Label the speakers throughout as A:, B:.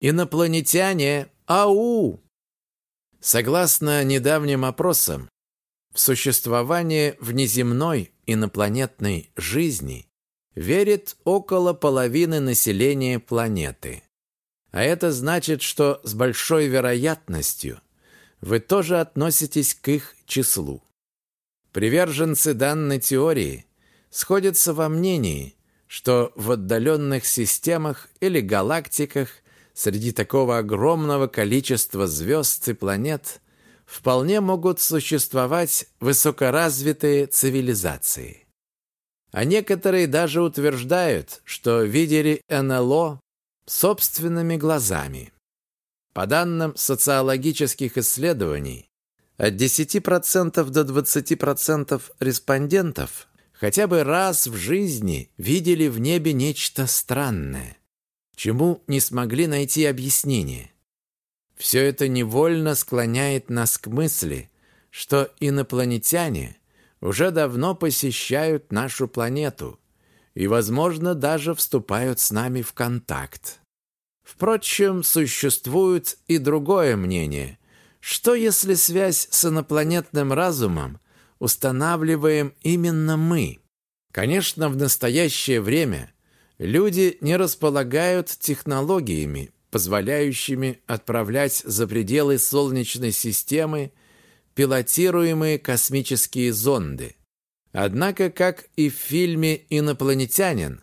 A: Инопланетяне! Ау! Согласно недавним опросам, в существование внеземной инопланетной жизни верит около половины населения планеты. А это значит, что с большой вероятностью вы тоже относитесь к их числу. Приверженцы данной теории сходятся во мнении, что в отдаленных системах или галактиках среди такого огромного количества звезд и планет вполне могут существовать высокоразвитые цивилизации. А некоторые даже утверждают, что видели НЛО собственными глазами. По данным социологических исследований, от 10% до 20% респондентов хотя бы раз в жизни видели в небе нечто странное, чему не смогли найти объяснение. Все это невольно склоняет нас к мысли, что инопланетяне уже давно посещают нашу планету и, возможно, даже вступают с нами в контакт. Впрочем, существует и другое мнение. Что если связь с инопланетным разумом устанавливаем именно мы? Конечно, в настоящее время люди не располагают технологиями, позволяющими отправлять за пределы Солнечной системы пилотируемые космические зонды. Однако, как и в фильме «Инопланетянин»,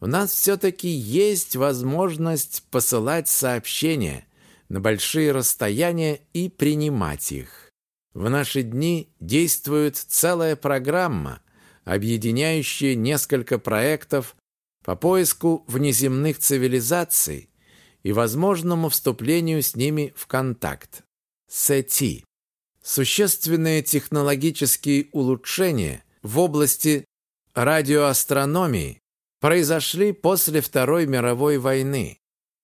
A: у нас все-таки есть возможность посылать сообщения на большие расстояния и принимать их. В наши дни действует целая программа, объединяющая несколько проектов по поиску внеземных цивилизаций и возможному вступлению с ними в контакт. СЭТИ. Существенные технологические улучшения в области радиоастрономии произошли после Второй мировой войны,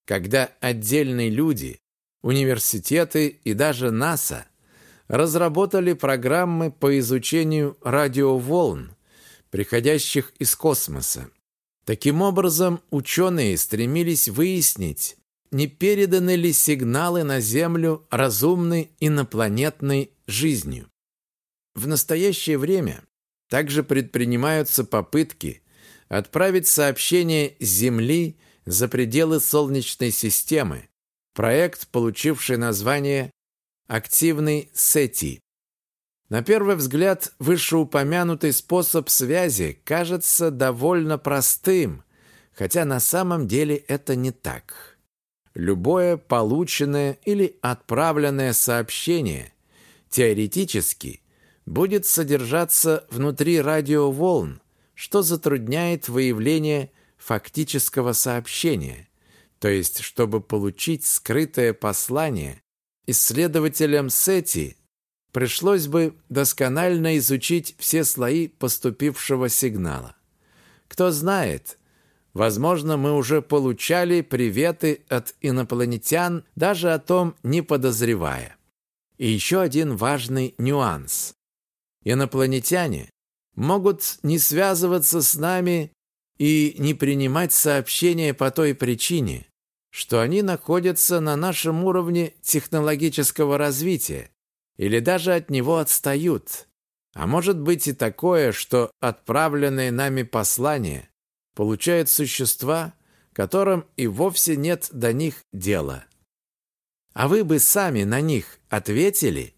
A: когда отдельные люди, университеты и даже НАСА разработали программы по изучению радиоволн, приходящих из космоса. Таким образом, ученые стремились выяснить, не переданы ли сигналы на Землю разумной инопланетной жизнью. В настоящее время также предпринимаются попытки отправить сообщение Земли за пределы Солнечной системы, проект, получивший название «Активный СЭТИ». На первый взгляд, вышеупомянутый способ связи кажется довольно простым, хотя на самом деле это не так. Любое полученное или отправленное сообщение теоретически будет содержаться внутри радиоволн, что затрудняет выявление фактического сообщения. То есть, чтобы получить скрытое послание, исследователям сети пришлось бы досконально изучить все слои поступившего сигнала. Кто знает, Возможно, мы уже получали приветы от инопланетян, даже о том не подозревая. И еще один важный нюанс. Инопланетяне могут не связываться с нами и не принимать сообщения по той причине, что они находятся на нашем уровне технологического развития или даже от него отстают. А может быть и такое, что отправленные нами послания получают существа, которым и вовсе нет до них дела. А вы бы сами на них ответили?